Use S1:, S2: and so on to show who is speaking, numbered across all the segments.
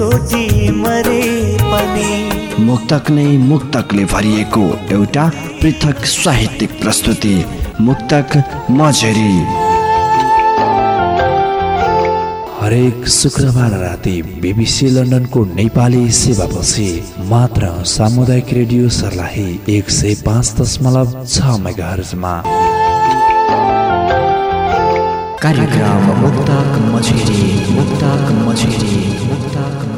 S1: मरे पनि।
S2: मुक्तक नै मुक्तकले भरिएको एउटा पृथक साहित्यिक प्रस्तुति मुक्तक मझेरी।
S3: हरेक शुक्रबार राति बिबिसी लन्डनको नेपाली सेवापछि मात्र सामुदायिक रेडियो सर्लाही एक सय पाँच दशमलव छ मेगाहर्जमा।
S2: कार्यक्रम मुक्तक मझेरी मुक्तक मझेरी मुक्तक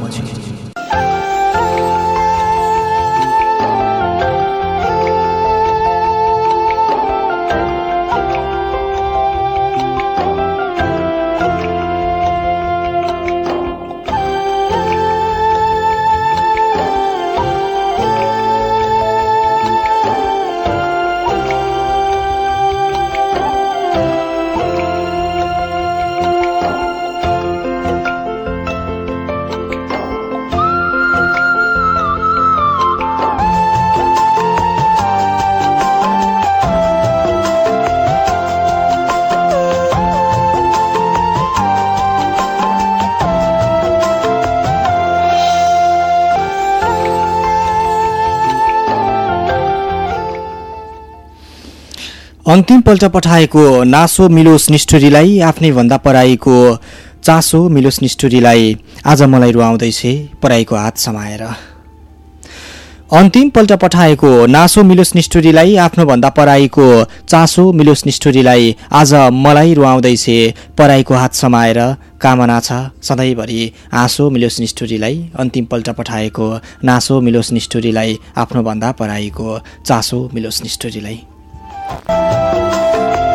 S4: अन्तिमपल्ट पठाएको नासो मिलोस निष्ठुरीलाई आफ्नै भन्दा पराईको चासो मिलोस निष्ठुरीलाई आज मलाई रुवाउँदैछ पराईको हात समाएर। अन्तिमपल्ट पठाएको नासो मिलोस निष्ठुरीलाई आफ्नो भन्दा पराईको चासो मिलोस निष्ठुरीलाई आज मलाई रुवाउँदैछ पराईको हात समाएर। कामना छ सधैँभरि आँसो मिलोस निष्ठुरीलाई अन्तिमपल्ट पठाएको नासो मिलोस निष्ठुरीलाई आफ्नो भन्दा पराईको चासो मिलोस निष्ठुरीलाई। Thank you.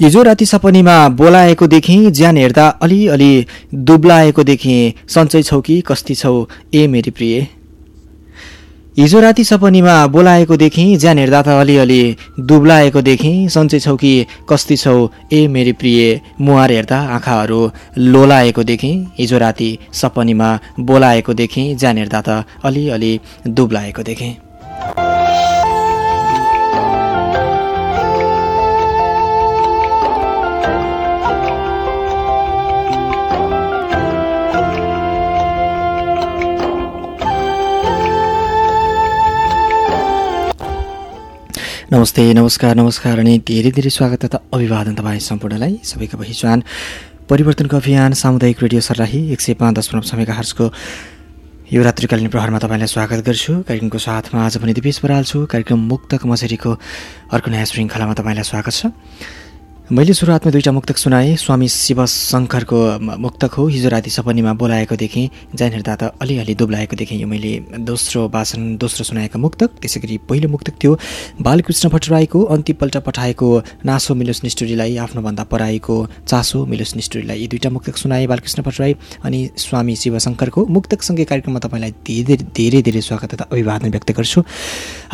S4: हिजो राति सपनीमा बोलाएको देखेँ ज्यान हेर्दा अलिअलि दुब्लाएको देखेँ सन्चै छौ कि? कस्ती छौ? ए मेरी प्रिय। हिजो राति सपनीमा बोलाएको देखेँ ज्यान हेर्दा त अलिअलि दुब्लाएको देखेँ सन्चै छौ कि? कस्ती छौ? ए मेरी प्रिय। मुहार हेर्दा आँखाहरू लोलाएको देखेँ हिजो राति सपनीमा बोलाएको देखेँ ज्यान हेर्दा त अलिअलि दुब्लाएको देखेँ। नमस्ते नमस्कार नमस्कार अनि धेरै धेरै स्वागत तथा अभिवादन तपाईँ सम्पूर्णलाई सबैको पहिचान परिवर्तनको अभियान सामुदायिक रेडियो सर्लाही एक सय पाँच दशमलव समयका हर्सको यो रात्रिकालीन प्रहरमा तपाईँलाई स्वागत गर्छु। कार्यक्रमको साथमा आज पनि दिपेश बराल छु। कार्यक्रम मुक्तक मछेरीको अर्को नयाँ श्रृङ्खलामा तपाईँलाई स्वागत छ। मैले सुरुवातमा दुईवटा मुक्तक सुनाएँ। स्वामी शिव शङ्करको मुक्तक हो। हिजो राति सपनीमा बोलाएको देखेँ। हेर्दा त अलिअलि दुब्लाएको देखेँ। यो मैले दोस्रो वाचन दोस्रो सुनाएको मुक्तक। त्यसै गरी पहिलो मुक्तक थियो बालकृष्ण भट्टराईको अन्तिमपल्ट पठाएको नासो मिलोस निष्ठुरीलाई आफ्नोभन्दा पराएको चासो मिलोस निष्ठुरीलाई। यी दुईवटा मुक्तक सुनाए बालकृष्ण भट्टराई अनि स्वामी शिवशङ्करको मुक्तकसँगै कार्यक्रममा तपाईँलाई धेरै धेरै धेरै स्वागत तथा अभिवादन व्यक्त गर्छु।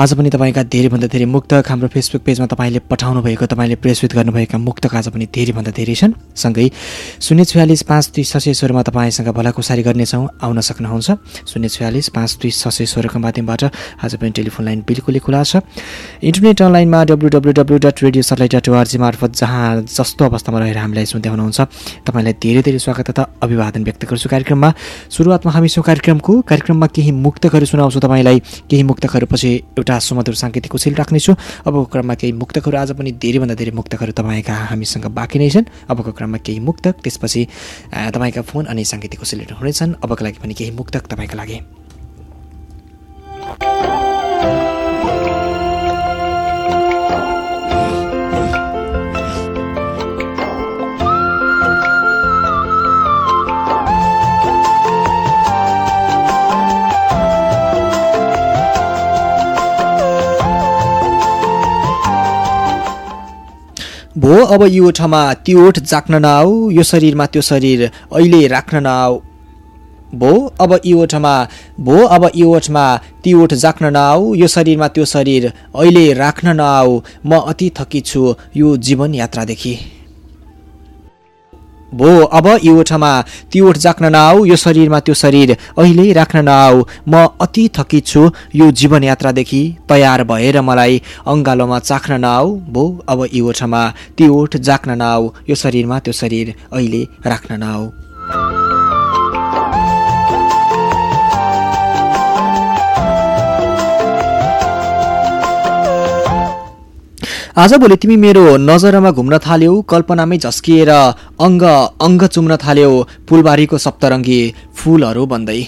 S4: आज पनि तपाईँका धेरैभन्दा धेरै मुक्तक हाम्रो फेसबुक पेजमा तपाईँले पठाउनु भएको तपाईँले प्रेसित गर्नुभएका मुक्तक आज पनि धेरैभन्दा धेरै छन्। सँगै शून्य छयालिस पाँच दुई छ सय सोह्रमा तपाईँसँग भलाकुसारी गर्नेछौँ आउन सक्नुहुन्छ। शून्य छयालिस पाँच दुई छ सय सोह्रको माध्यमबाट आज पनि टेलिफोन लाइन बिल्कुलै खुला छ। इन्टरनेट अनलाइनमा W W W dot radio satellite dot org मार्फत जहाँ जस्तो अवस्थामा रहेर हामीलाई सुन्दै हुनुहुन्छ। तपाईँलाई धेरै धेरै स्वागत तथा अभिवादन व्यक्त गर्छु कार्यक्रममा। सुरुवातमा हामी सो कार्यक्रमको कार्यक्रममा केही मुक्तकहरू सुनाउँछु तपाईँलाई। केही मुक्तकहरू पछि एउटा सुमधुर साङ्गीतिक कुशल राख्नेछु। अबको क्रममा केही मुक्तकहरू आज पनि धेरैभन्दा धेरै मुक्तकहरू तपाईँका हामीसँग बाँकी नै छन्। अबको क्रममा केही मुक्तक त्यसपछि तपाईँका फोन अनि साङ्गीतिक कुशलीहरू हुनेछन् अबको लागि पनि केही मुक्तक तपाईँको लागि। भो अब यो ओठमा त्यो ओठ जाक्न नआऊ यो शरीरमा त्यो शरीर अहिले राख्न नआऊ। भो अब यी ओठमा भो अब यी ओठमा ती ओठ जाक्न नआऊ यो शरीरमा त्यो शरीर अहिले राख्न नआऊ। म अति थकी छु यो जीवन यात्रादेखि। भो अब यी ओठमा ओठ जाक्न नआऊ यो शरीरमा त्यो शरीर अहिले राख्न नआऊ। म अति थकी छु यो जीवन यात्रादेखि तयार भएर मलाई अङ्गालोमा चाख्न नआऊ। भो अब यी ओठमा ओठ जाक्न नआऊ यो शरीरमा त्यो शरीर अहिले राख्न नआऊ। आजभोलि तिमी मेरो नजरमा घुम्न थाल्यौ कल्पनामै झस्किएर अङ्ग अङ्ग चुम्न थाल्यौ फुलबारीको सप्तरङ्गी फुलहरू भन्दै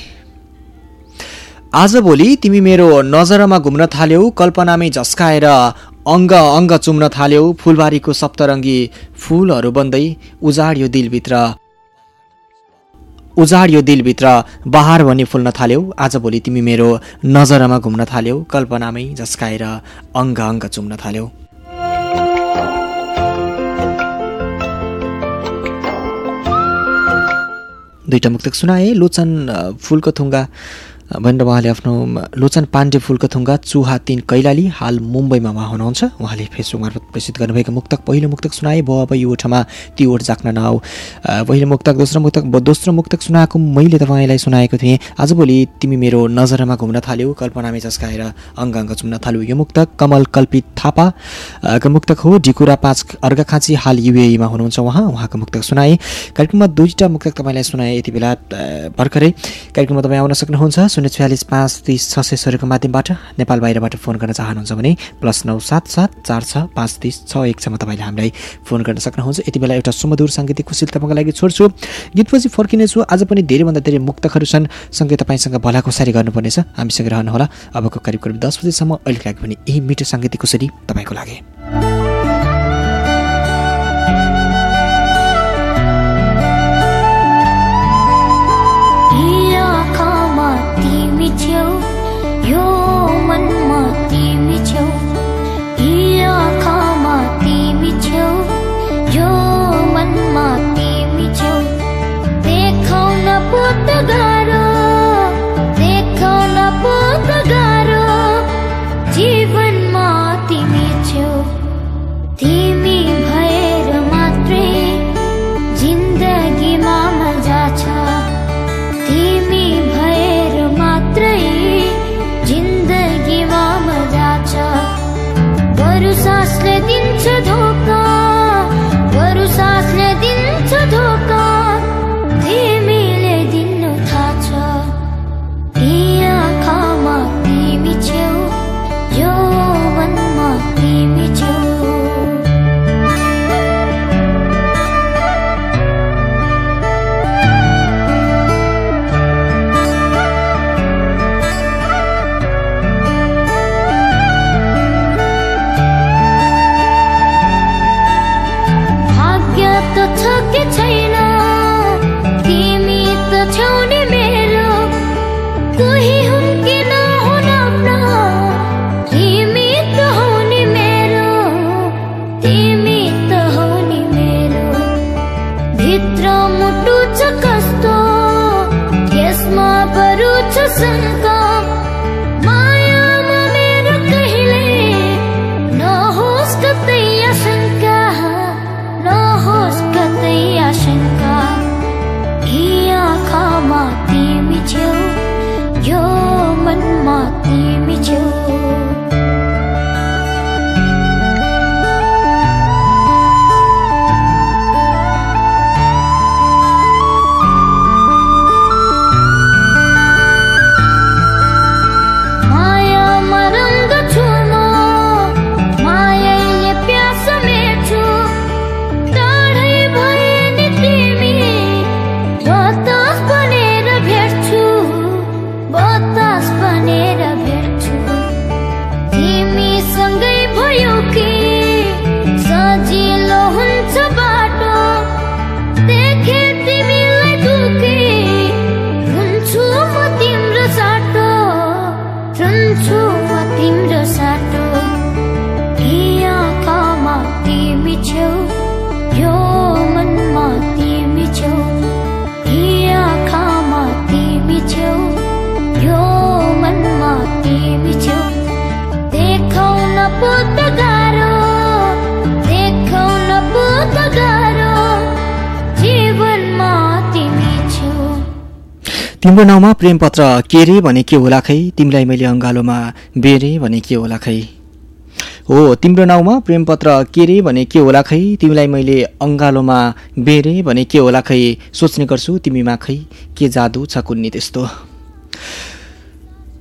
S4: आजभोलि तिमी मेरो नजरमा घुम्न थाल्यौ कल्पनामै झस्काएर अङ्ग अङ्ग चुम्न थाल्यौ फुलबारीको सप्तरङ्गी फुलहरू बन्दै उजाड यो दिलभित्र उजाड यो दिलभित्र बहार भनी फुल्न थाल्यौ। आजभोलि तिमी मेरो नजरमा घुम्न थाल्यौ कल्पनामै झस्काएर अङ्ग अङ्ग चुम्न थाल्यौ। दुईवटा मुक्तक सुनाए। लोचन फुलको थुङ्गा। भनेर उहाँले आफ्नो लोचन पाण्डे फुलको थुङ्गा चुहा तिन कैलाली हाल मुम्बईमा उहाँ हुनुहुन्छ। उहाँले फेसबुक मार्फत प्रेसित गर्नुभएको मुक्तक पहिलो मुक्तक सुनाए भयो अब यो ओठमा ती ओठ जाक्न नआऊ। पहिलो मुक्तक दोस्रो मुक्तक दोस्रो मुक्तक सुनाएको मैले तपाईँलाई सुनाएको थिएँ। आजभोलि तिमी मेरो नजरमा घुम्न थाल्यौ कल्पनामै चस्काएर अङ्ग अङ्ग चुम्न थाल्यौ। यो मुक्तक कमल कल्पित थापा अ, को मुक्तक हो ढिकुरा पाँच अर्घाखाँची हाल युएमा हुनुहुन्छ उहाँ। उहाँको मुक्तक सुनाए। कार्यक्रममा दुईवटा मुक्तक तपाईँलाई सुनाए यति बेला भर्खरै। कार्यक्रममा तपाईँ आउन सक्नुहुन्छ। शून्य छयालिस पाँच तिस छ सय माध्यमबाट नेपाल बाहिरबाट फोन गर्न चाहनुहुन्छ भने प्लस नौ सात सात चार छ पाँच तिस छ एक छमा तपाईँले हामीलाई फोन गर्न सक्नुहुन्छ। यति बेला एउटा सुमधुर साङ्गीतिक खुसी तपाईँको लागि छोड्छु। गीतपछि फर्किनेछु। आज पनि धेरैभन्दा धेरै मुक्तकहरू छन्। सँगै तपाईँसँग भलाखुसारी गर्नुपर्नेछ। हामीसँग रहनुहोला। अबको करिब करिब दस बजीसम्म अहिलेको लागि पनि यही मिठो साङ्गीतिक खुसरी तपाईँको लागि।
S5: मुडु च कस्तो यस्मा परुच च सन्त
S4: तिम्रो नाउँमा प्रेमपत्र के रे भने के होला खै? तिमीलाई मैले अङ्गालोमा बेरे भने के होला खै? हो तिम्रो नाउँमा प्रेमपत्र के रे भने के होला खै? तिमीलाई मैले अङ्गालोमा बेरे भने के होला खै? सोच्ने गर्छु तिमीमा खै? के जादु छ कुन्नी त्यस्तो?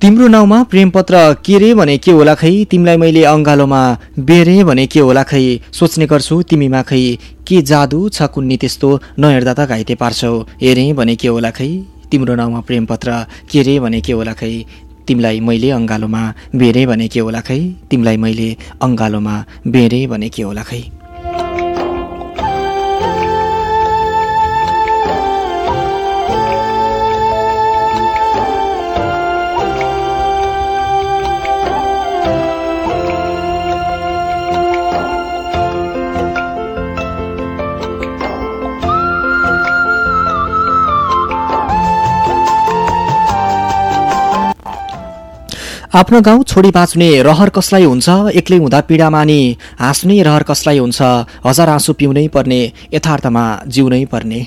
S4: तिम्रो नाउँमा प्रेमपत्र के रे भने के होला खै? तिमीलाई मैले अङ्गालोमा बेरे भने के होला खै? सोच्ने गर्छु तिमीमा खै? के जादु छ कुन्नी त्यस्तो? नहेर्दा त घाइते पार्छौ। हेरेँ भने के होला खै? तिम्रो नाउँमा प्रेमपत्र के रे भने के होला खै? तिमीलाई मैले अङ्गालोमा बेरे भने के होला खै? तिमीलाई मैले अङ्गालोमा बेरे भने के होला खै? आफ्नो गाउँ छोडी बाँच्ने रहर कसलाई हुन्छ? एक्लै हुँदा पीडा मानी हाँस्ने रहर कसलाई हुन्छ? हजार आँसु पिउनै पर्ने यथार्थमा जिउनै पर्ने।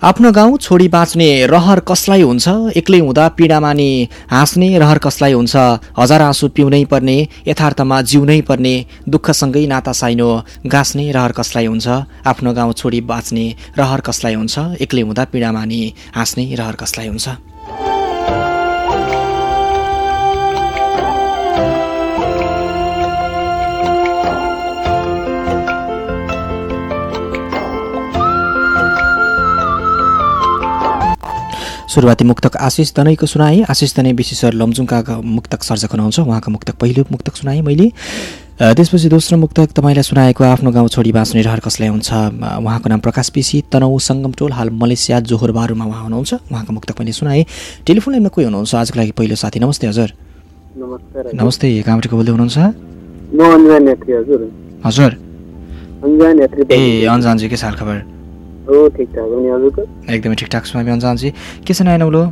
S4: आफ्नो गाउँ छोडी बाँच्ने रहर कसलाई हुन्छ? एक्लै हुँदा पीडा मानी हाँस्ने रहर कसलाई हुन्छ? हजार आँसु पिउनै पर्ने यथार्थमा जिउनै पर्ने दुःखसँगै नाता साइनो गाँच्ने रहर कसलाई हुन्छ? आफ्नो गाउँ छोडी बाँच्ने रहर कसलाई हुन्छ? एक्लै हुँदा पीडा मानी हाँस्ने रहर कसलाई हुन्छ? सुरुवाती मुक्तक आशिष दनैको सुनाएँ आशिष दनै विशेषर लमजुङका मुक्तक सर्जक हुनुहुन्छ उहाँको मुक्तक पहिलो मुक्तक सुनाएँ मैले। त्यसपछि दोस्रो मुक्तक तपाईँलाई सुनाएको आफ्नो गाउँ छोडी बाँच्ने रहर कसलाई हुन्छ? उहाँको नाम प्रकाश पिसी तनहु सङ्गम टोल हाल मलेसिया जोहोर बारुमा उहाँ हुनुहुन्छ। उहाँको मुक्तक मैले सुनाएँ। टेलिफोन लाइनमा कोही हुनुहुन्छ? आजको लागि पहिलो साथी। नमस्ते हजुर। नमस्ते कहाँबाट को बोल्दै हुनुहुन्छ?
S6: हजुर।
S4: ए अन्जानजी के साल खबर। एकदमै ठिकठाक छु हामी अन्जानजी के छ नयाँ नौलो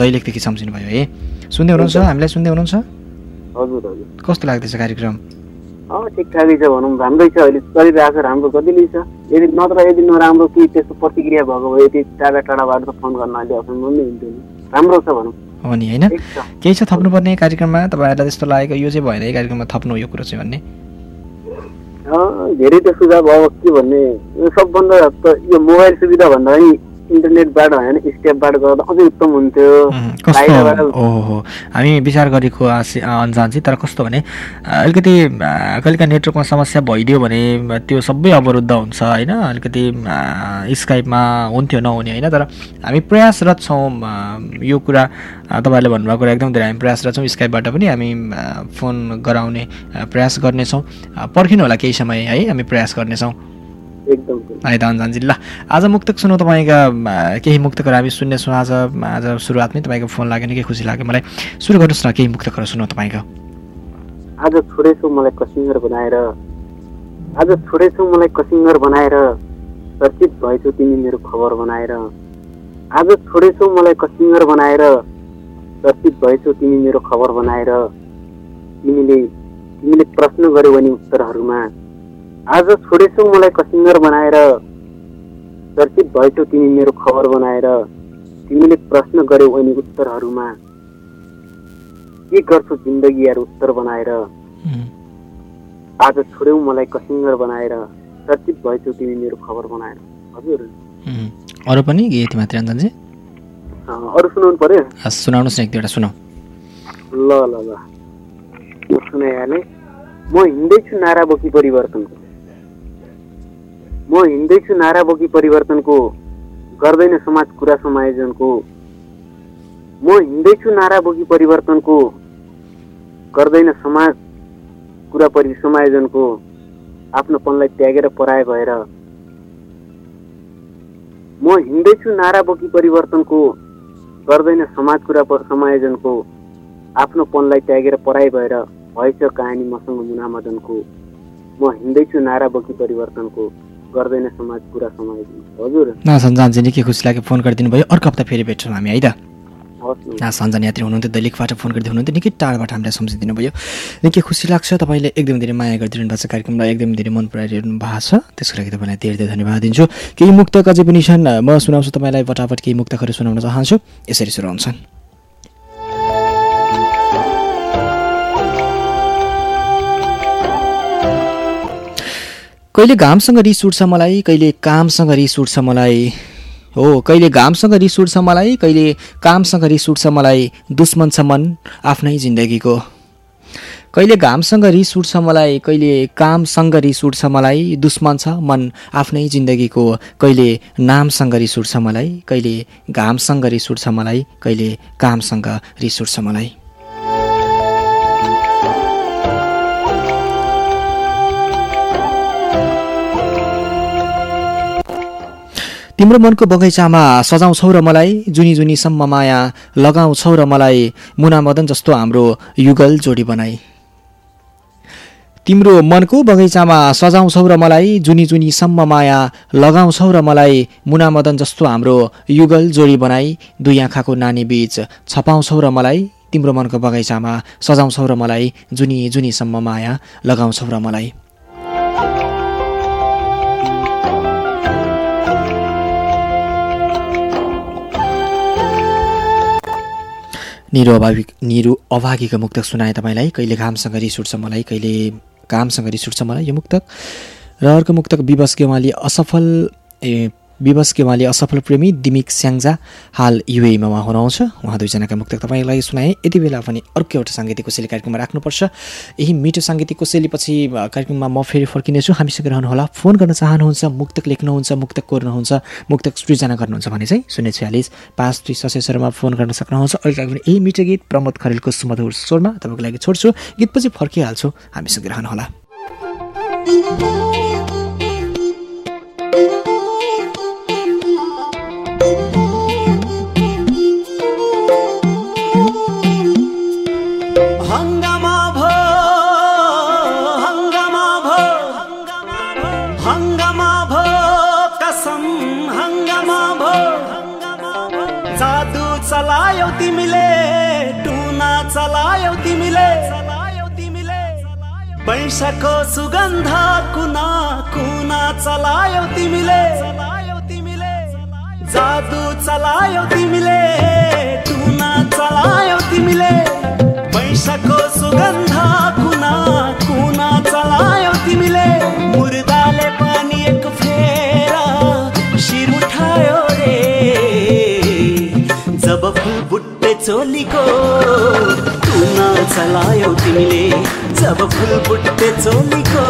S4: दैलेखदेखि सम्झिनु भयो है। सुन्दै हुनुहुन्छ? हामीलाई सुन्दै हुनुहुन्छ? कस्तो लाग्दैछ कार्यक्रम?
S6: ठिकठाकै छ भनौँ राम्रै छ। अहिले चलिरहेको राम्रो कतिले छ। यदि नत्र यदि नराम्रो कि त्यस्तो प्रतिक्रिया भएको भए यति टाढा टाढाबाट त फोन गर्न अहिले अप्ठ्यारो पनि हुन्थ्यो नि राम्रो छ भनौँ।
S4: हो नि होइन? केही छ थप्नुपर्ने कार्यक्रममा? तपाईँहरूलाई त्यस्तो लागेको यो चाहिँ भएन कार्यक्रममा थप्नु यो कुरो चाहिँ भन्ने।
S6: धेरै त सुझाव अब के भन्ने। सबभन्दा त यो मोबाइल सुविधा भन्दा पनि इन्टरनेटबाट होइन स्टेपबाट गर्दा अझै उत्तम हुन्थ्यो।
S4: ओहो हामी विचार गरेको आशि अन्जान चाहिँ तर कस्तो भने अलिकति कहिलेकाहीँ नेटवर्कमा समस्या भइदियो भने त्यो सबै अवरुद्ध हुन्छ होइन? अलिकति स्काइपमा हुन्थ्यो नहुने होइन? तर हामी प्रयासरत छौँ यो कुरा तपाईँहरूले भन्नुभएको कुरा एकदम धेरै हामी प्रयासरत छौँ स्काइपबाट पनि हामी फोन गराउने प्रयास गर्नेछौँ। पर्खिनु होला केही समय है? हामी प्रयास गर्नेछौँ।
S6: एकदम
S4: अन्जानजी ल आज मुक्तक सुनौ तपाईँका केही मुक्तकहरू हामी सुन्नेछौँ आज आज सुरुवातमै तपाईँको फोन लाग्यो निकै खुसी लाग्यो मलाई। सुरु गर्नुहोस् न केही मुक्तकहरू सुनौ तपाईँको।
S6: आज छोडेछौ मलाई कसिङ्गर बनाएर। आज छोडेछौ मलाई कसिङ्गर बनाएर। चर्चित भएछौ तिमी मेरो खबर बनाएर। आज छोडेछौ मलाई कसिङ्गर बनाएर। चर्चित भएछौ तिमी मेरो खबर बनाएर। तिमीले तिमीले प्रश्न गर्यौ अनि उत्तरहरूमा। आज छोडेछौ मलाई कसिङ्गर बनाएर। चर्चित भएछौ तिमी मेरो खबर बनाएर। तिमीले प्रश्न गर्यौ अनि उत्तरहरूमा के गर्छौ जिन्दगी यार उत्तर बनाएर? आज छोड्यौ मलाई कसिङ्गर बनाएर। चर्चित भएछौ तिमी मेरो खबर बनाएर। हजुर।
S4: अरू पनि यति मात्रै अन्जानजी
S6: अँ, अरू सुनाउनु पर्यो?
S4: हस् सुनाउनुहोस् न एक दुईवटा सुनौ
S6: ल ल ल। म सुनाइहालेँ। म हिँड्दैछु नारा बोकी परिवर्तनको म हिँड्दैछु नारा बोकी परिवर्तनको गर्दैन समाज कुरा समायोजनको म हिँड्दैछु नारा बोकी परिवर्तनको गर्दैन समाज कुरा परि समायोजनको आफ्नोपनलाई त्यागेर पराय भएर। म हिँड्दैछु नारा बोकी परिवर्तनको गर्दैन समाज कुरा समायोजनको आफ्नोपनलाई त्यागेर पराई भएर भएछ कहानी मसँग मुनामदनको। म हिँड्दैछु नारा बोकी परिवर्तनको। गर्दैन समाज कुरा समायोजन हजुर।
S4: न सन्जानजी निकै खुसी लाग्यो फोन गरिदिनु भयो। अर्को हप्ता फेरि भेट्छौँ हामी है त? सञ्जन यात्री हुनुहुन्थ्यो दैलेखबाट फोन गर्दै हुनुहुन्थ्यो। निकै टाढाबाट हामीलाई सम्झिदिनु भयो। निकै खुसी लाग्छ तपाईँले एकदम धेरै माया गरिदिनु भएको छ कार्यक्रमलाई एकदम धेरै मन पराइरहनु भएको छ। त्यसको लागि तपाईँलाई धेरै धेरै धन्यवाद दिन्छु। केही मुक्तक अझै पनि छन् म सुनाउँछु तपाईँलाई फटाफट केही मुक्तकहरू सुनाउन चाहन्छु। यसरी सुनाउँछन् कहिले घामसँग रिस उठ्छ मलाई कहिले कामसँग रिस उठ्छ मलाई? हो कहिले घामसँग रिस उठ्छ मलाई कहिले कामसँग रिस उठ्छ मलाई दुश्मन छ मन आफ्नै जिन्दगीको। कहिले घामसँग रिस उठ्छ मलाई कहिले कामसँग रिस उठ्छ मलाई दुश्मन छ मन आफ्नै जिन्दगीको। कहिले नामसँग रिस उठ्छ मलाई कहिले घामसँग रिस उठ्छ मलाई कहिले कामसँग रिस उठ्छ मलाई। तिम्रो मनको बगैँचामा सजाउँछौ र मलाई जुनी जुनीसम्म माया लगाउँछौ र मलाई मुना मदन जस्तो हाम्रो युगल जोडी बनाई। तिम्रो मनको बगैँचामा सजाउँछौ र मलाई जुनी जुनीसम्म माया लगाउँछौ र मलाई मुना मदन जस्तो हाम्रो युगल जोडी बनाई। दुई आँखाको नानी बीच छपाउँछौ र मलाई तिम्रो मनको बगैँचामा सजाउँछौ र मलाई जुनी जुनीसम्म माया लगाउँछौ र मलाई। निरु अभावी निरु अभागीको मुक्तक सुनाए तपाईँलाई। कहिले घामसँग रिस उठ्छ मलाई कहिले कामसँग रिस उठ्छ मलाई यो मुक्तक। र अर्को मुक्तक विवश गेवाली असफल ए विवश गेवाली असफल प्रेमी दिमिक स्याङ्जा हाल युएमा उहाँ हुनुहुन्छ। उहाँ दुईजनाका मुक्तक तपाईँलाई सुनाए। यति बेला पनि अर्को एउटा साङ्गीतिक कोसेली कार्यक्रममा राख्नुपर्छ। यही मिठो साङ्गीतिक कोसेलीपछि कार्यक्रममा म फेरि फर्किनेछु। हामीसँग रहनुहोला। फोन गर्न चाहनुहुन्छ मुक्तक लेख्नुहुन्छ मुक्तक कोर्नुहुन्छ मुक्तक सृजना गर्नुहुन्छ भने चाहिँ शून्य छ्यालिस पाँच दुई सशेश्वरमा फोन गर्न सक्नुहुन्छ। अहिले पनि यही मिठो गीत प्रमोद खरेलको सुमधुर स्वरमा तपाईँको लागि छोड्छु। गीतपछि फर्किहाल्छु। हामीसँग रहनुहोला।
S1: जादु चलायौ तिमीले टुना चलायौ तिमीले। पैसाको सुगन्ध कुना कुना चलायौ तिमीले। जादु चलायौ तिमीले टुना चलायौ तिमीले। पैसाको सुगन्ध कुना कुना फुल बुट्टे चोलीको। टुना चलायौ तिमीले जब फुल बुट्टे चोलीको।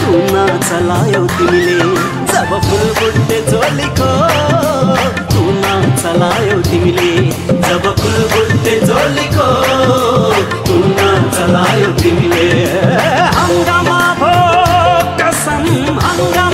S1: टुना चलायौ तिमीले जब फुल बुट्टे चोलीको। टुना चलायौ तिमीले जब फुल बुट्टे चोलीको। टुना चलायौ तिमीले। हङ्गामा भो कसम हङ्गामा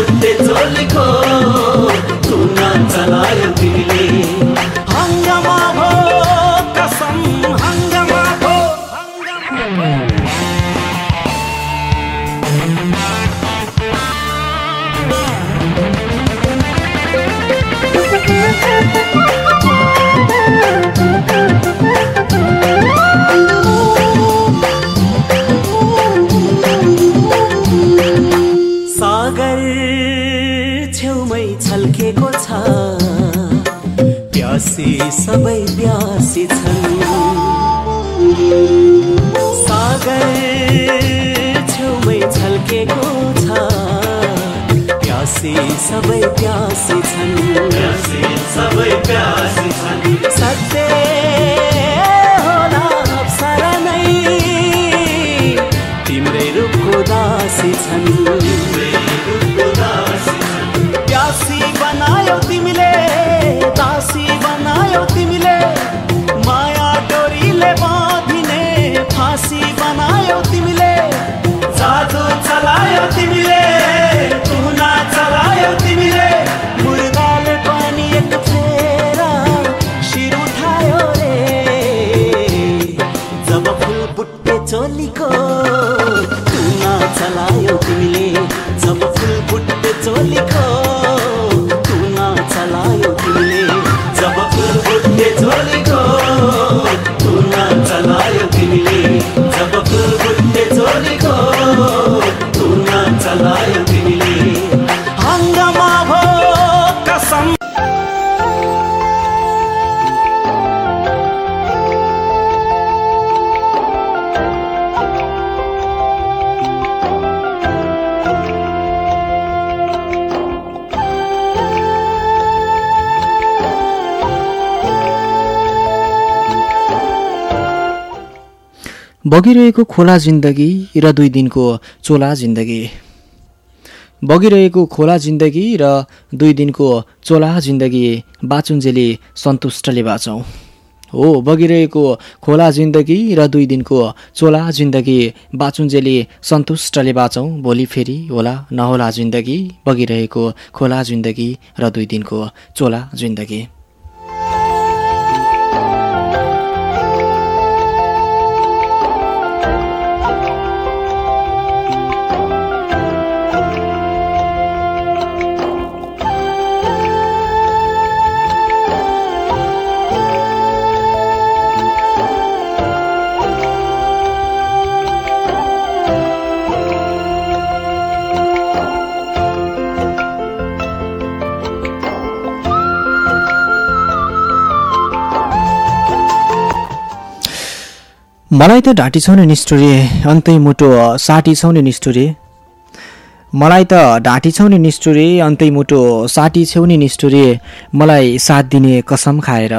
S1: फुल बुट्टे चोलीको प्यासी सबै प्यासी छन्। सबै प्यासी छन्। सत्य होला अप्सरा नै तिम्रै रूपको दासी छन्। प्यासी बनायो तिमीले दासी बनायो तिमीले। माया डोरीले बाँधिने फाँसी
S4: बगिरहेको खोला जिन्दगी र दुई दिनको चोला जिन्दगी। बगिरहेको खोला जिन्दगी र दुई दिनको चोला जिन्दगी बाचुन्जेली सन्तुष्टले बाँचौँ। हो बगिरहेको खोला जिन्दगी र दुई दिनको चोला जिन्दगी बाचुन्जेली सन्तुष्टले बाँचौँ। भोलि फेरि होला नहोला जिन्दगी बगिरहेको खोला जिन्दगी र दुई दिनको चोला जिन्दगी। मलाई त ढाँटी छौ नि अन्तै मुटु साठी छौ नि मलाई त ढाँटी छौ नि अन्तै मुटु साठी छेउ नि मलाई साथ दिने कसम खाएर।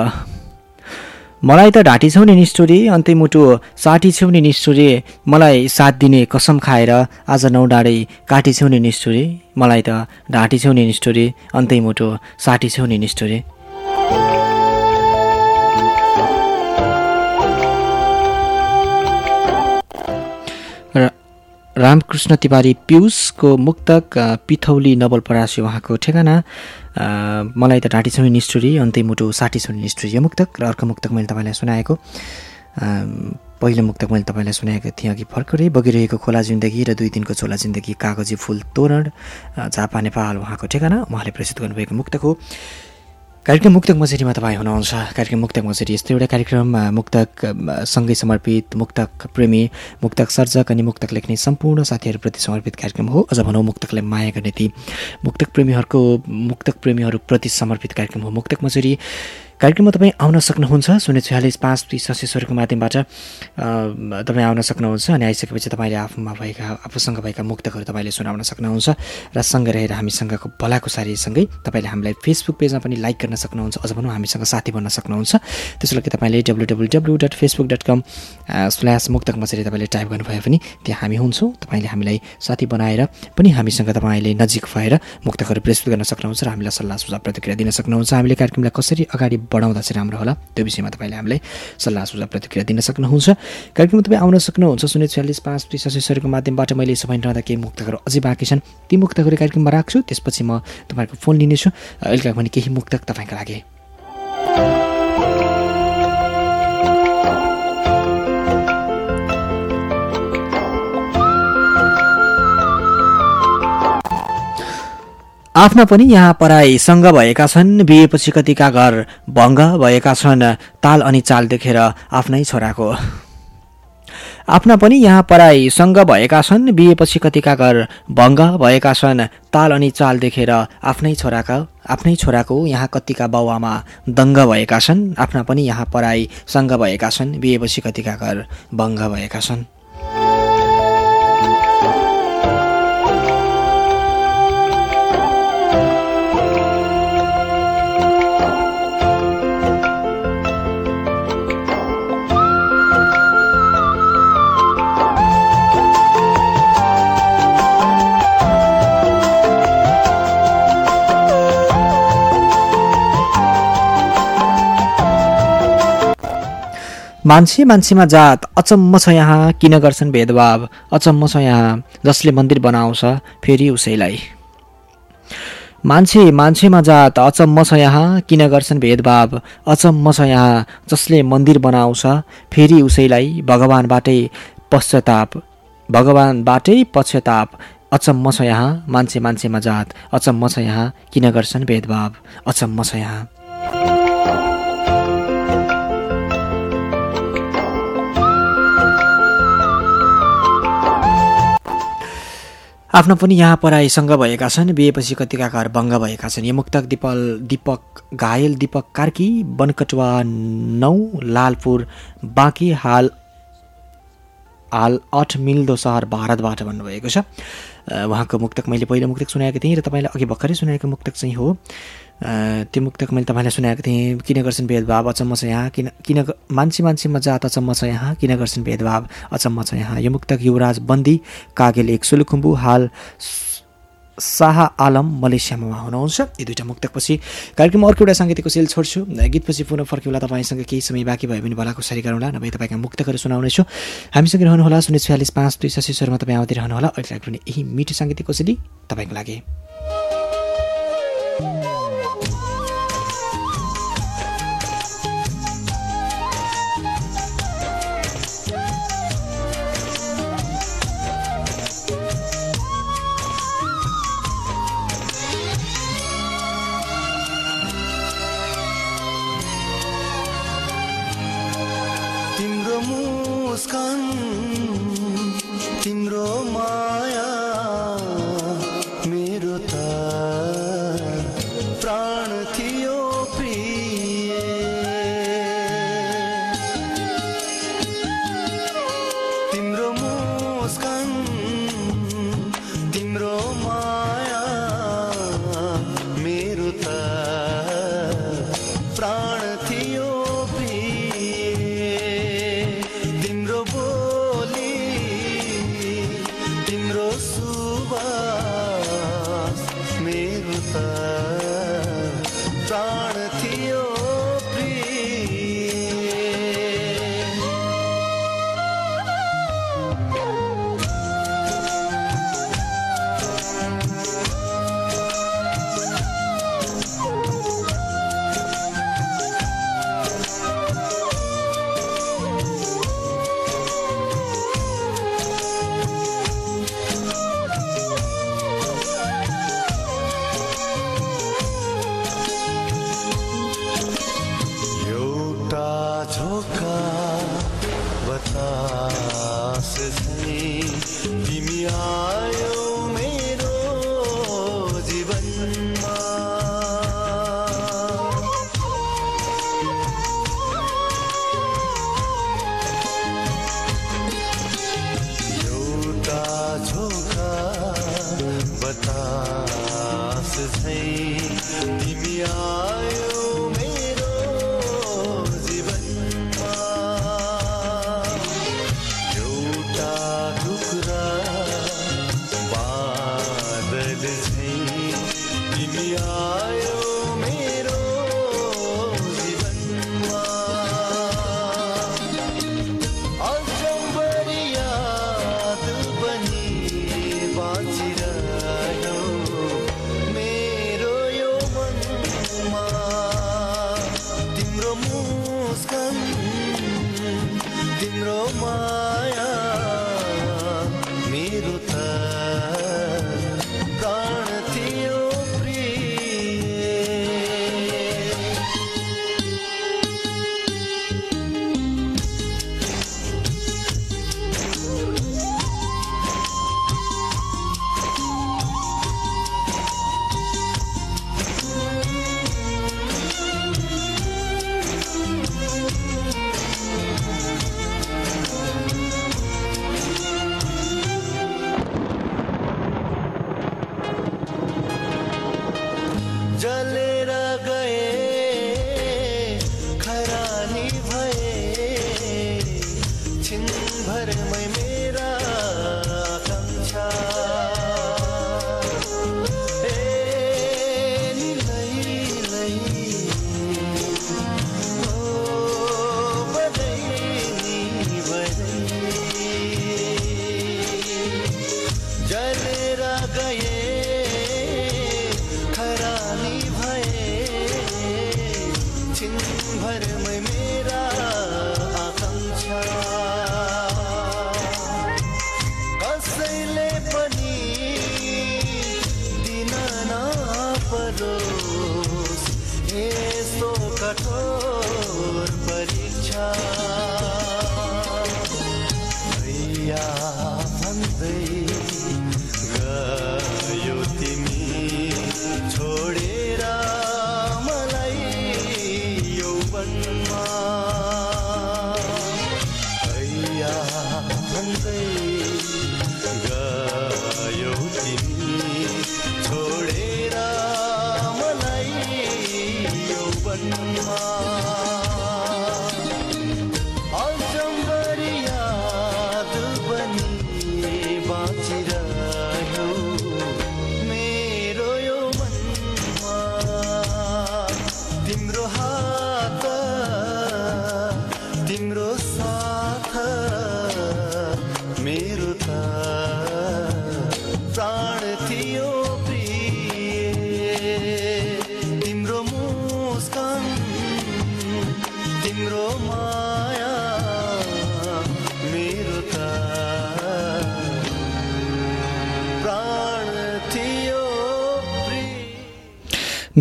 S4: मलाई त ढाँटी छौ नि अन्तै मुटु साठी छेउ नि मलाई साथ दिने कसम खाएर आज नौ डाँडै काटी छेउ नि मलाई त ढाँटी छेउ नि अन्तै मुटु साठी छेउ नि रामकृष्ण तिवारी पियुषको मुक्तक पिथौली नवलपरासी उहाँको ठेगाना। मलाई त ढाँटी छुनी निष्ठुरी अन्तै मुटु साठी छुनी निष्ठुरी यो मुक्तक र अर्को मुक्तक मैले तपाईँलाई सुनाएको। पहिलो मुक्तक मैले तपाईँलाई सुनाएको थिएँ अघि भर्खरै। बगिरहेको खोला जिन्दगी र दुई दिनको छोला जिन्दगी कागजी फुल तोरण झापा नेपाल उहाँको ठेगाना। उहाँले प्रेसित गर्नुभएको मुक्तक हो। कार्यक्रम मुक्तक मजेरीमा तपाईँ हुनुहुन्छ। कार्यक्रम मुक्तक मजेरी यस्तो एउटा कार्यक्रम मुक्तक सँगै समर्पित मुक्तक प्रेमी मुक्तक सर्जक अनि मुक्तक लेख्ने सम्पूर्ण साथीहरूप्रति समर्पित कार्यक्रम हो। अझ भनौँ मुक्तकलाई माया गर्ने ती मुक्तक प्रेमीहरूको मुक्तक प्रेमीहरूप्रति समर्पित कार्यक्रम हो। मुक्तक मजेरी कार्यक्रममा तपाईँ आउन सक्नुहुन्छ शून्य छयालिस पाँच असी स्वरको माध्यमबाट। तपाईँ आउन सक्नुहुन्छ अनि आइसकेपछि तपाईँले आफूमा भएका आफूसँग भएका मुक्तकहरू तपाईँले सुनाउन सक्नुहुन्छ र सँगै रहेर हामीसँगको भलाकुसारीसँगै तपाईँले हामीलाई फेसबुक पेजमा पनि लाइक गर्न सक्नुहुन्छ अझ भनौँ हामीसँग साथी बन्न सक्नुहुन्छ। त्यसो लागि तपाईँले W W W dot Facebook dot com slash Muktak मसेरी तपाईँले टाइप गर्नुभयो भने त्यहाँ हामी हुन्छौँ। तपाईँले हामीलाई साथी बनाएर पनि हामीसँग तपाईँले नजिक भएर मुक्तकहरू प्रस्तुत गर्न सक्नुहुन्छ र हामीलाई सल्लाह सुझाव प्रतिक्रिया दिन सक्नुहुन्छ। हामीले कार्यक्रमलाई कसरी अगाडि बढाउँदा चाहिँ राम्रो होला। त्यो विषयमा तपाईँले हामीलाई सल्लाह सुझाव प्रतिक्रिया दिन सक्नुहुन्छ। कार्यक्रममा तपाईँ आउन सक्नुहुन्छ। शून्य छ्यालिस पाँच दुई सयसरीको माध्यमबाट मैले यसो भनिरहँदा केही मुक्तकहरू अझै बाँकी छन्। ती मुक्तकहरू कार्यक्रममा राख्छु। त्यसपछि म तपाईँहरूको फोन लिनेछु। अहिलेका भने केही मुक्तक तपाईँका लागि। आफ्ना पनि यहाँ पराईसँग भएका छन्। बिहेपछि कतिका घर भङ्ग भएका छन्। ताल अनि चाल देखेर आफ्नै छोराको। आफ्ना पनि यहाँ पराईसँग भएका छन्। बिहेपछि कतिका घर भङ्ग भएका छन्। ताल अनि चाल देखेर आफ्नै छोराका आफ्नै छोराको यहाँ कतिका बाउआमा दङ्ग भएका छन्। आफ्ना पनि यहाँ पराईसँग भएका छन्। बिहेपछि कतिका घर भङ्ग भएका छन्। मान्छे मान्छेमा जात अचम्म छ यहाँ किन गर्छन् भेदभाव? अचम्म छ यहाँ जसले मन्दिर बनाउँछ फेरि उसैलाई। मान्छे मान्छेमा जात अचम्म छ यहाँ किन गर्छन् भेदभाव? अचम्म छ यहाँ जसले मन्दिर बनाउँछ फेरि उसैलाई भगवान्बाटै पश्चाताप। भगवान्बाटै पश्चाताप। अचम्म छ यहाँ मान्छे मान्छेमा जात अचम्म छ यहाँ किन गर्छन् भेदभाव? अचम्म छ यहाँ। आफ्नो पनि यहाँ पराईसँग भएका छन् बिहेपछि कतिका घर भङ्ग भएका छन्। यो मुक्तक दिपल दीपक घायल दीपक कार्की बनकटुवा नौ लालपुर बाँकी हाल हाल आठ मिल्दो सहर भारतबाट भन्नुभएको छ। उहाँको मुक्तक मैले पहिलो मुक्तक सुनाएको थिएँ र तपाईँलाई अघि भर्खरै सुनाएको मुक्तक चाहिँ हो। त्यो मुक्तक मैले तपाईँलाई सुनाएको थिएँ किन गर्छन् भेदभाव? अचम्म छ यहाँ। किन किन मान्छे मान्छेमा जात अचम्म छ यहाँ। किन गर्छन् भेदभाव? अचम्म छ यहाँ। यो मुक्तक युवराज बन्दी कागेल एक सुलुखुम्बु हाल शाह आलम मलेसियामा उहाँ हुनुहुन्छ। यी दुईवटा मुक्तकपछि कार्यक्रममा अर्को एउटा साङ्गीतिक सेल छोड्छु। गीतपछि पुनः फर्किउँला तपाईँसँग केही समय बाँकी भयो भने भलाको सरी गरौँला नभए तपाईँका मुक्तकहरू सुनाउनेछु। हामीसँग रहनुहोला शून्य छ्यालिस पाँच दुई सय स्वरमा तपाईँ आउँदै रहनुहोला। अहिले लाग्ने यही मिठो साङ्गीतिक कोसेली तपाईँको लागि।
S1: Tim Roma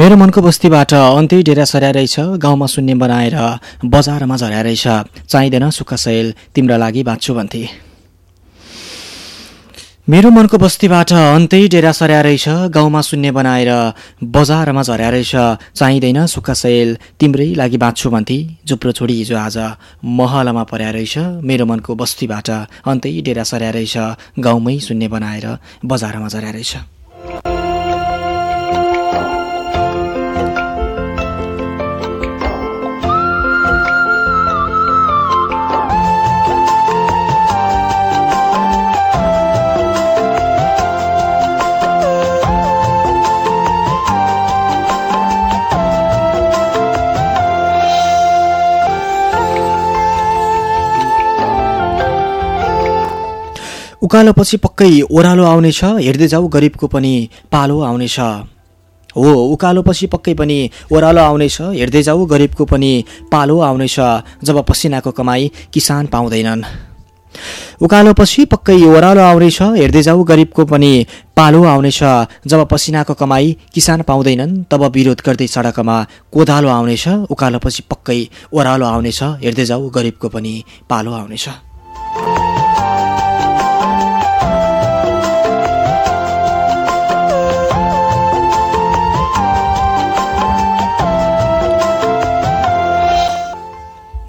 S1: मेरो
S4: मनको बस्तीबाट अन्त्य डेरा सर्या रहेछ गाउँमा शून्य बनाएर बजारमा झर्या रहेछ चाहिँदैन सुख शैल तिम्रो लागि बाँच्छु भन्थे। मेरो मनको बस्तीबाट अन्तै डेरा सर्या रहेछ गाउँमा शून्य बनाएर बजारमा झर्या रहेछ चाहिँदैन सुख शैल तिम्रै लागि बाँच्छु भन्थे। जुप्रो छोडी हिजो आज महलमा पर्या रहेछ मेरो मनको बस्तीबाट अन्तै डेरा सर्या रहेछ गाउँमै शून्य बनाएर बजारमा झर्या उकालोपछि पक्कै ओह्रालो आउनेछ हेर्दै जाऊ गरिबको पनि पालो आउनेछ। हो उकालोपछि पक्कै पनि ओह्रालो आउनेछ हेर्दै जाऊ गरिबको पनि पालो आउनेछ जब पसिनाको कमाई किसान पाउँदैनन्। उकालोपछि पक्कै ओह्रालो आउनेछ हेर्दै जाऊ गरिबको पनि पालो आउनेछ जब पसिनाको कमाई किसान पाउँदैनन् तब विरोध गर्दै सडकमा कोदालो आउनेछ उकालोपछि पक्कै ओह्रालो आउनेछ हेर्दै जाऊ गरिबको पनि पालो आउनेछ।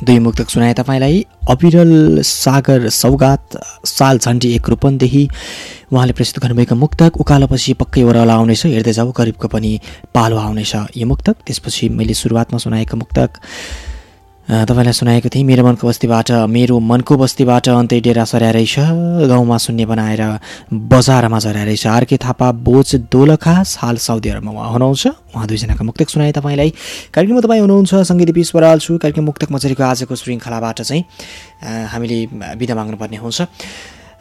S4: दुई मुक्तक सुनाए तपाईँलाई। अविरल सागर सौगात साल झन्डी एक रूपन्देही। उहाँले प्रस्तुत गर्नुभएको मुक्तक उकालोपछि पक्कै ओह्रालो आउनेछ। हेर्दै जाऊ गरिबको पनि पालो आउनेछ यो मुक्तक। त्यसपछि मैले सुरुवातमा सुनाएको मुक्तक। तपाईँलाई सुनाएको थिएँ मेरो मनको बस्तीबाट मेरो मनको बस्तीबाट अन्तै डेरा सर्या रहेछ गाउँमा शून्य बनाएर बजारमा झर्या रहेछ। आर्के थापा बोच दोलखा हाल साउदी अरबमा हुनुहुन्छ। उहाँ दुईजनाको मुक्तक सुनाए तपाईँलाई। कार्यक्रममा तपाईँ हुनुहुन्छ सङ्गीत बराल छु। कार्यक्रम मुक्तक मचरीको आजको श्रृङ्खलाबाट चाहिँ हामीले बिदा माग्नुपर्ने हुन्छ।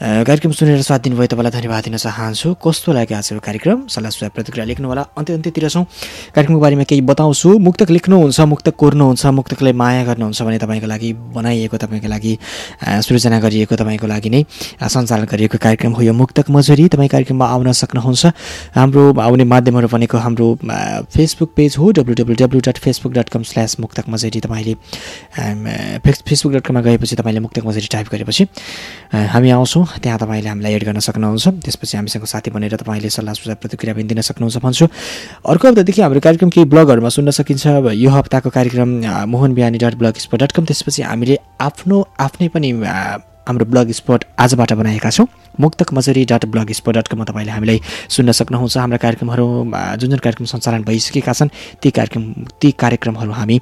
S4: कार्यक्रम सुनेर साथ दिनुभयो तपाईँलाई धन्यवाद दिन चाहन्छु। कस्तो लाग्यो आजको कार्यक्रम? सल्लाह सुझाव प्रतिक्रिया लेख्नु होला। अन्त्य अन्त्यतिर छौँ। कार्यक्रमको बारेमा केही बताउँछु। मुक्तक लेख्नुहुन्छ मुक्तक कोर्नुहुन्छ मुक्तकलाई माया गर्नुहुन्छ भने तपाईँको लागि बनाइएको तपाईँको लागि सृजना गरिएको तपाईँको लागि नै सञ्चालन गरिएको कार्यक्रम हो यो मुक्तक मजुरी। तपाईँ कार्यक्रममा आउन सक्नुहुन्छ। हाम्रो आउने माध्यमहरू भनेको हाम्रो फेसबुक पेज हो W W W dot Facebook dot com slash Muktak Manjari. तपाईँले फेस फेसबुक डट कममा गएपछि तपाईँले मुक्तक मजुरी टाइप गरेपछि हामी आउँछौँ। त्यहाँ तपाईँले हामीलाई एड गर्न सक्नुहुन्छ। त्यसपछि हामीसँग साथी बनेर तपाईँले सल्लाह सुझाव प्रतिक्रिया पनि दिन सक्नुहुन्छ भन्छु। अर्को हप्तादेखि हाम्रो कार्यक्रम केही ब्लगहरूमा सुन्न सकिन्छ। यो हप्ताको कार्यक्रम Mohan Bihani dot blogspot dot com त्यसपछि हामीले आफ्नो आफ्नै पनि हाम्रो ब्लग स्पोट आजबाट बनाएका छौँ। Muktak Manjari dot blogspot dot कममा तपाईँले हामीलाई सुन्न सक्नुहुन्छ। हाम्रा कार्यक्रमहरू जुन जुन कार्यक्रम सञ्चालन भइसकेका छन् ती कार्यक्रम ती कार्यक्रमहरू हामी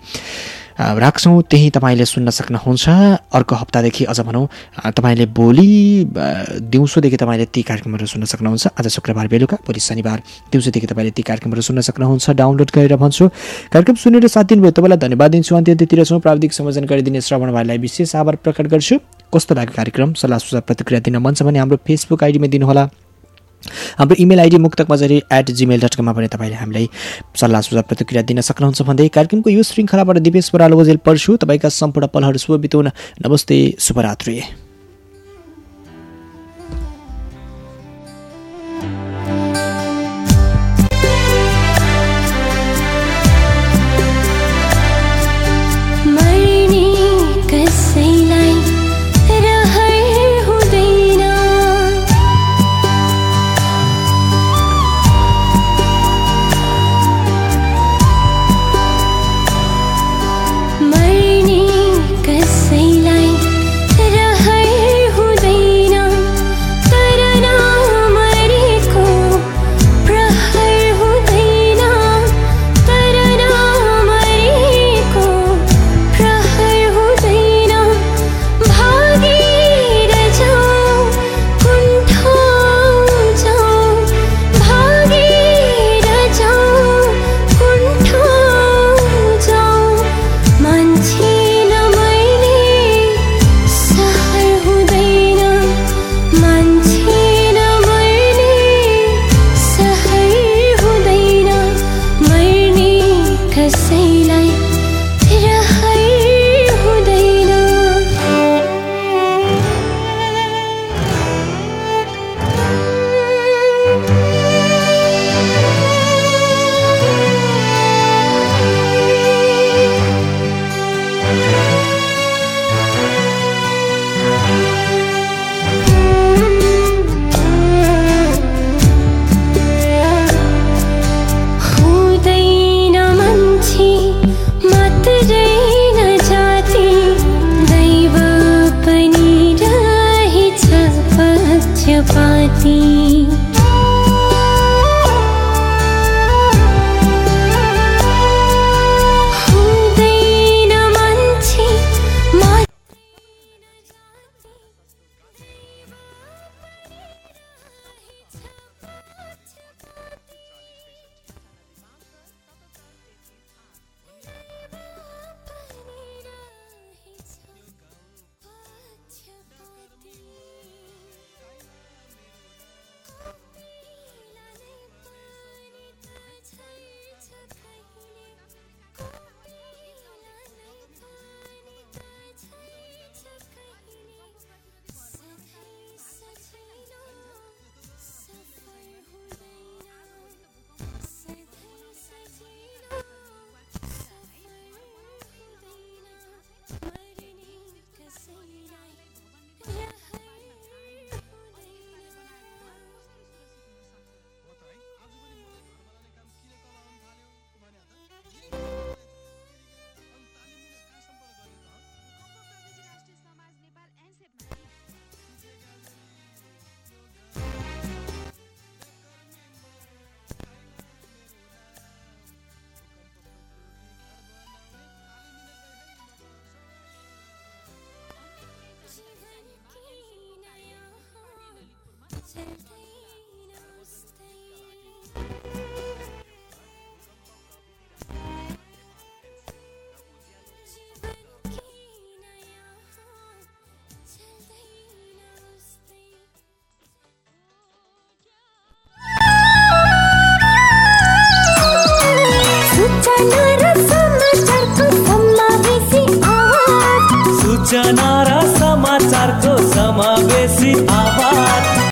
S4: राख्छौँ। त्यही तपाईँले सुन्न सक्नुहुन्छ। अर्को हप्तादेखि अझ भनौँ तपाईँले भोलि दिउँसोदेखि तपाईँले ती कार्यक्रमहरू सुन्न सक्नुहुन्छ। आज शुक्रबार बेलुका भोलि शनिबार दिउँसोदेखि तपाईँले ती कार्यक्रमहरू सुन्न सक्नुहुन्छ। डाउनलोड गरेर भन्छु। कार्यक्रम सुनेर साथ दिनुभयो तपाईँलाई धन्यवाद दिन्छु। अन्त्य अन्त्यतिर छौँ। प्राविधिक संयोजन गरिदिने श्रवण भाइलाई विशेष आभार प्रकट गर्छु। कस्तो लाग्यो कार्यक्रम? सल्लाह सुझाव प्रतिक्रिया दिन मन छ भने हाम्रो फेसबुक आइडीमा दिनुहोला। हाम्रो इमेल आइडी मुक्तक मजारी एट जिमेल डट कममा पनि तपाईँले हामीलाई सल्लाह सुझाव प्रतिक्रिया दिन सक्नुहुन्छ भन्दै कार्यक्रमको यो श्रृङ्खलाबाट दिपेश बराल ओजेल पर्छु तपाईँका सम्पूर्ण पलहरू शुभ बिताउन नमस्ते शुभरात्रि।
S1: Same